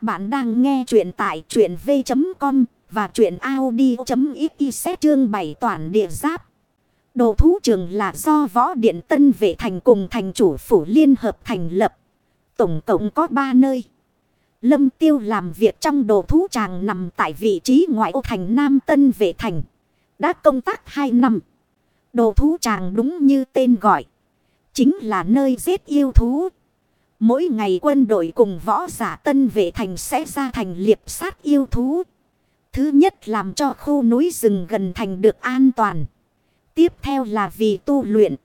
Các bạn đang nghe chuyện tại chuyện v.com và chuyện Audi.xyz chương 7 toàn địa giáp. Đồ thú trường là do võ điện tân vệ thành cùng thành chủ phủ liên hợp thành lập. Tổng cộng có 3 nơi. Lâm tiêu làm việc trong đồ thú tràng nằm tại vị trí ngoại ô thành Nam Tân vệ thành. Đã công tác 2 năm. Đồ thú tràng đúng như tên gọi. Chính là nơi giết yêu thú. Mỗi ngày quân đội cùng võ giả tân vệ thành sẽ ra thành liệp sát yêu thú. Thứ nhất làm cho khu núi rừng gần thành được an toàn. Tiếp theo là vì tu luyện.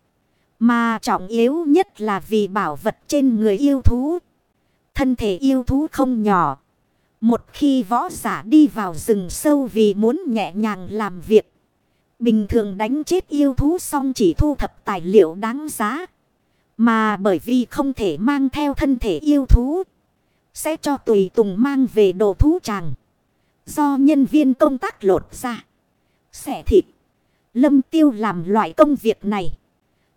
Mà trọng yếu nhất là vì bảo vật trên người yêu thú. Thân thể yêu thú không nhỏ. Một khi võ giả đi vào rừng sâu vì muốn nhẹ nhàng làm việc. Bình thường đánh chết yêu thú xong chỉ thu thập tài liệu đáng giá. Mà bởi vì không thể mang theo thân thể yêu thú. Sẽ cho tùy tùng mang về đồ thú tràng. Do nhân viên công tác lột ra. Xẻ thịt. Lâm tiêu làm loại công việc này.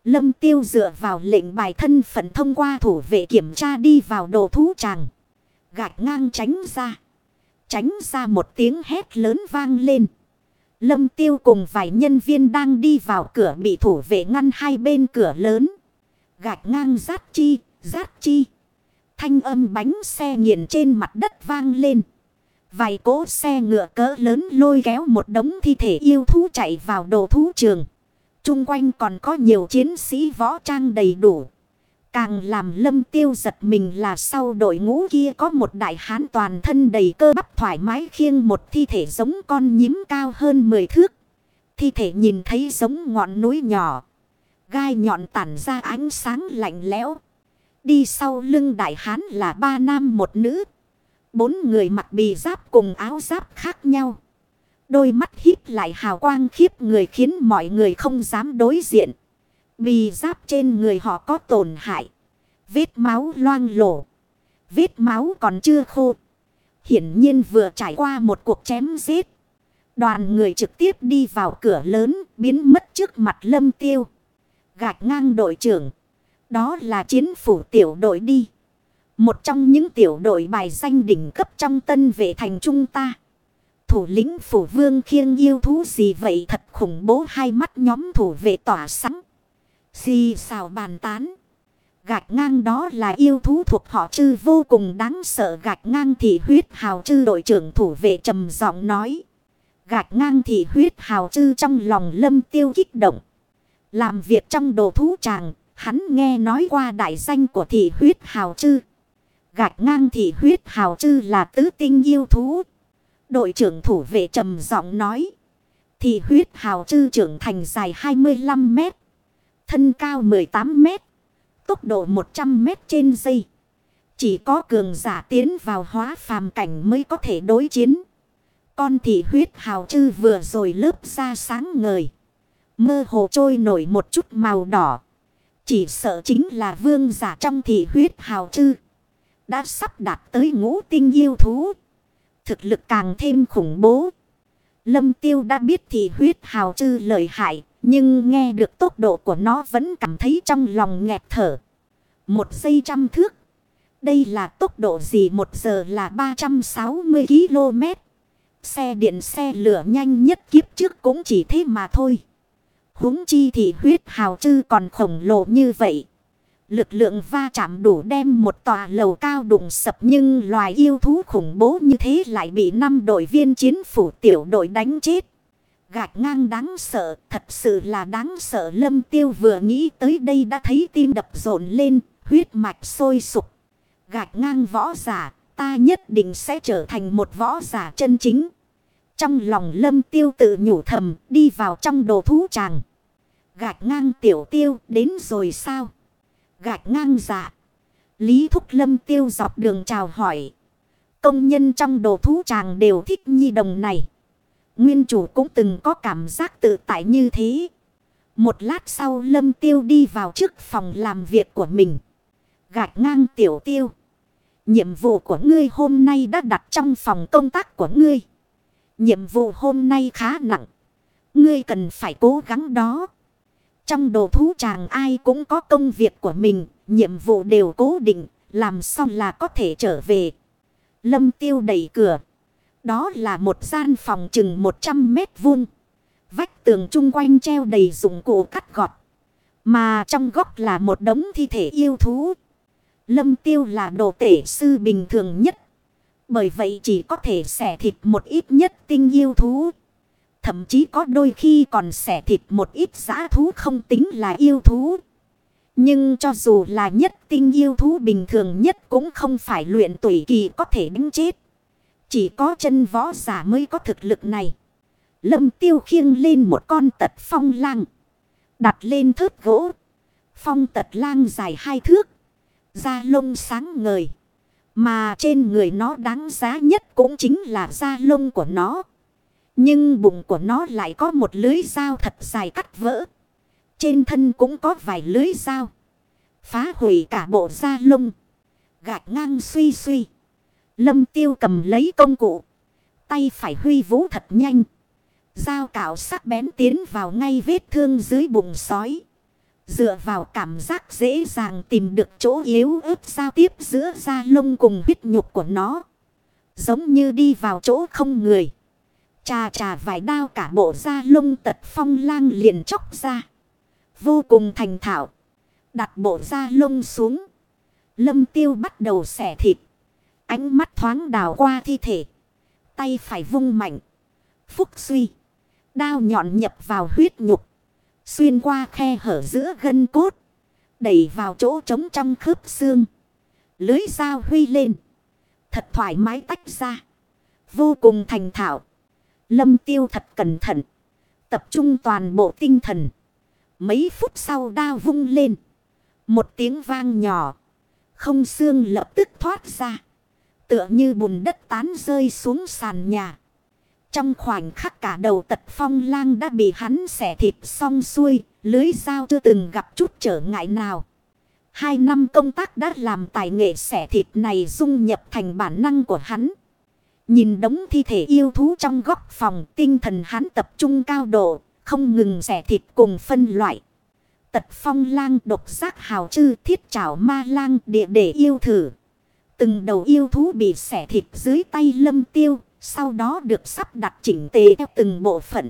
Lâm tiêu dựa vào lệnh bài thân phận thông qua thủ vệ kiểm tra đi vào đồ thú tràng. Gạch ngang tránh ra. Tránh ra một tiếng hét lớn vang lên. Lâm tiêu cùng vài nhân viên đang đi vào cửa bị thủ vệ ngăn hai bên cửa lớn gạch ngang rát chi, rát chi. Thanh âm bánh xe nghiền trên mặt đất vang lên. Vài cỗ xe ngựa cỡ lớn lôi kéo một đống thi thể yêu thú chạy vào đồ thú trường. Trung quanh còn có nhiều chiến sĩ võ trang đầy đủ. Càng làm lâm tiêu giật mình là sau đội ngũ kia có một đại hán toàn thân đầy cơ bắp thoải mái khiêng một thi thể giống con nhím cao hơn 10 thước. Thi thể nhìn thấy giống ngọn núi nhỏ. Gai nhọn tản ra ánh sáng lạnh lẽo. Đi sau lưng đại hán là ba nam một nữ. Bốn người mặc bì giáp cùng áo giáp khác nhau. Đôi mắt híp lại hào quang khiếp người khiến mọi người không dám đối diện. Bì giáp trên người họ có tổn hại. Vết máu loang lổ. Vết máu còn chưa khô. Hiển nhiên vừa trải qua một cuộc chém giết. Đoàn người trực tiếp đi vào cửa lớn biến mất trước mặt lâm tiêu gạch ngang đội trưởng. Đó là chiến phủ tiểu đội đi. Một trong những tiểu đội bài danh đỉnh cấp trong tân vệ thành trung ta. Thủ lĩnh phủ vương khiêng yêu thú gì vậy thật khủng bố hai mắt nhóm thủ vệ tỏa sáng. Xì xào bàn tán. Gạch ngang đó là yêu thú thuộc họ chư vô cùng đáng sợ gạch ngang thì huyết hào chư đội trưởng thủ vệ trầm giọng nói. Gạch ngang thì huyết hào chư trong lòng lâm tiêu kích động. Làm việc trong đồ thú tràng, hắn nghe nói qua đại danh của thị huyết hào chư. Gạch ngang thị huyết hào chư là tứ tinh yêu thú. Đội trưởng thủ vệ trầm giọng nói. Thị huyết hào chư trưởng thành dài 25 mét. Thân cao 18 mét. Tốc độ 100 mét trên giây. Chỉ có cường giả tiến vào hóa phàm cảnh mới có thể đối chiến. Con thị huyết hào chư vừa rồi lớp ra sáng ngời. Mơ hồ trôi nổi một chút màu đỏ. Chỉ sợ chính là vương giả trong thị huyết hào chư. Đã sắp đạt tới ngũ tinh yêu thú. Thực lực càng thêm khủng bố. Lâm tiêu đã biết thị huyết hào chư lợi hại. Nhưng nghe được tốc độ của nó vẫn cảm thấy trong lòng nghẹt thở. Một giây trăm thước. Đây là tốc độ gì một giờ là 360 km. Xe điện xe lửa nhanh nhất kiếp trước cũng chỉ thế mà thôi huống chi thì huyết hào chư còn khổng lồ như vậy. Lực lượng va chạm đủ đem một tòa lầu cao đụng sập nhưng loài yêu thú khủng bố như thế lại bị năm đội viên chiến phủ tiểu đội đánh chết. Gạch ngang đáng sợ, thật sự là đáng sợ lâm tiêu vừa nghĩ tới đây đã thấy tim đập rộn lên, huyết mạch sôi sục. Gạch ngang võ giả, ta nhất định sẽ trở thành một võ giả chân chính. Trong lòng lâm tiêu tự nhủ thầm, đi vào trong đồ thú tràng. Gạch ngang tiểu tiêu đến rồi sao? Gạch ngang dạ. Lý Thúc Lâm tiêu dọc đường chào hỏi. Công nhân trong đồ thú tràng đều thích nhi đồng này. Nguyên chủ cũng từng có cảm giác tự tại như thế. Một lát sau Lâm tiêu đi vào trước phòng làm việc của mình. Gạch ngang tiểu tiêu. Nhiệm vụ của ngươi hôm nay đã đặt trong phòng công tác của ngươi. Nhiệm vụ hôm nay khá nặng. Ngươi cần phải cố gắng đó. Trong đồ thú chàng ai cũng có công việc của mình, nhiệm vụ đều cố định, làm xong là có thể trở về. Lâm tiêu đẩy cửa. Đó là một gian phòng chừng 100 mét vuông. Vách tường chung quanh treo đầy dụng cụ cắt gọt. Mà trong góc là một đống thi thể yêu thú. Lâm tiêu là đồ tể sư bình thường nhất. Bởi vậy chỉ có thể xẻ thịt một ít nhất tinh yêu thú. Thậm chí có đôi khi còn xẻ thịt một ít giã thú không tính là yêu thú. Nhưng cho dù là nhất tinh yêu thú bình thường nhất cũng không phải luyện tuổi kỳ có thể đánh chết. Chỉ có chân võ giả mới có thực lực này. Lâm tiêu khiêng lên một con tật phong lang. Đặt lên thớt gỗ. Phong tật lang dài hai thước. Da lông sáng ngời. Mà trên người nó đáng giá nhất cũng chính là da lông của nó. Nhưng bụng của nó lại có một lưới dao thật dài cắt vỡ. Trên thân cũng có vài lưới dao. Phá hủy cả bộ da lông. Gạch ngang suy suy. Lâm tiêu cầm lấy công cụ. Tay phải huy vũ thật nhanh. Dao cạo sắc bén tiến vào ngay vết thương dưới bụng sói. Dựa vào cảm giác dễ dàng tìm được chỗ yếu ớt giao tiếp giữa da lông cùng huyết nhục của nó. Giống như đi vào chỗ không người. Chà chà vài đao cả bộ da lông tật phong lang liền chóc ra. Vô cùng thành thạo. Đặt bộ da lông xuống. Lâm tiêu bắt đầu xẻ thịt. Ánh mắt thoáng đào qua thi thể. Tay phải vung mạnh. Phúc suy. Đao nhọn nhập vào huyết nhục. Xuyên qua khe hở giữa gân cốt. Đẩy vào chỗ trống trong khớp xương. Lưới dao huy lên. Thật thoải mái tách ra. Vô cùng thành thạo. Lâm tiêu thật cẩn thận. Tập trung toàn bộ tinh thần. Mấy phút sau đao vung lên. Một tiếng vang nhỏ. Không xương lập tức thoát ra. Tựa như bùn đất tán rơi xuống sàn nhà. Trong khoảnh khắc cả đầu tật phong lang đã bị hắn xẻ thịt xong xuôi. Lưới dao chưa từng gặp chút trở ngại nào. Hai năm công tác đã làm tài nghệ xẻ thịt này dung nhập thành bản năng của hắn. Nhìn đống thi thể yêu thú trong góc phòng tinh thần hắn tập trung cao độ, không ngừng xẻ thịt cùng phân loại. Tật phong lang độc giác hào chư thiết trảo ma lang địa để yêu thử. Từng đầu yêu thú bị xẻ thịt dưới tay lâm tiêu, sau đó được sắp đặt chỉnh tề theo từng bộ phận.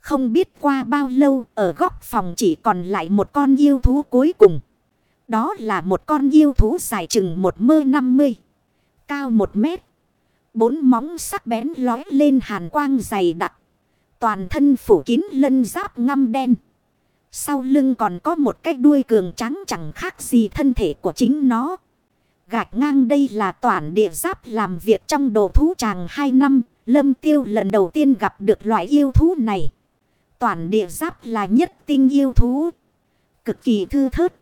Không biết qua bao lâu ở góc phòng chỉ còn lại một con yêu thú cuối cùng. Đó là một con yêu thú dài chừng một mơ năm mươi. Cao một mét. Bốn móng sắc bén lói lên hàn quang dày đặc. Toàn thân phủ kín lân giáp ngăm đen. Sau lưng còn có một cái đuôi cường trắng chẳng khác gì thân thể của chính nó. Gạch ngang đây là toàn địa giáp làm việc trong đồ thú tràng 2 năm. Lâm tiêu lần đầu tiên gặp được loại yêu thú này. Toàn địa giáp là nhất tinh yêu thú. Cực kỳ thư thớt.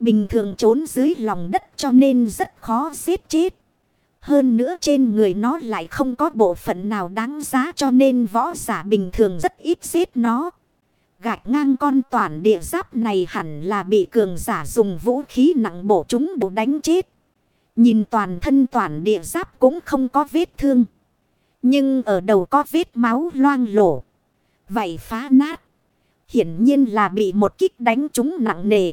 Bình thường trốn dưới lòng đất cho nên rất khó giết chết. Hơn nữa trên người nó lại không có bộ phận nào đáng giá cho nên võ giả bình thường rất ít giết nó. Gạch ngang con toàn địa giáp này hẳn là bị cường giả dùng vũ khí nặng bổ chúng bổ đánh chết. Nhìn toàn thân toàn địa giáp cũng không có vết thương. Nhưng ở đầu có vết máu loang lổ. Vậy phá nát. Hiển nhiên là bị một kích đánh chúng nặng nề.